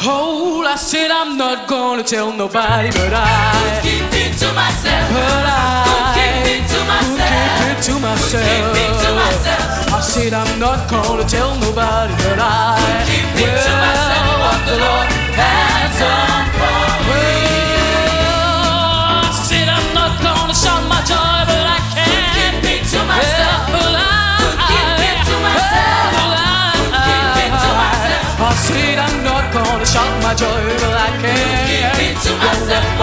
Oh, I said I'm not gonna tell nobody, but I keep it to myself. But I keep it to myself. Keep it to myself. Keep it to myself. I said I'm not gonna tell nobody, but I keep it to myself. What the Lord has done for me. Well, I said I'm not gonna shout my joy, but I can keep it to myself. Well, I, keep it to myself. Well, chant my joy, well I can't. Give it to myself.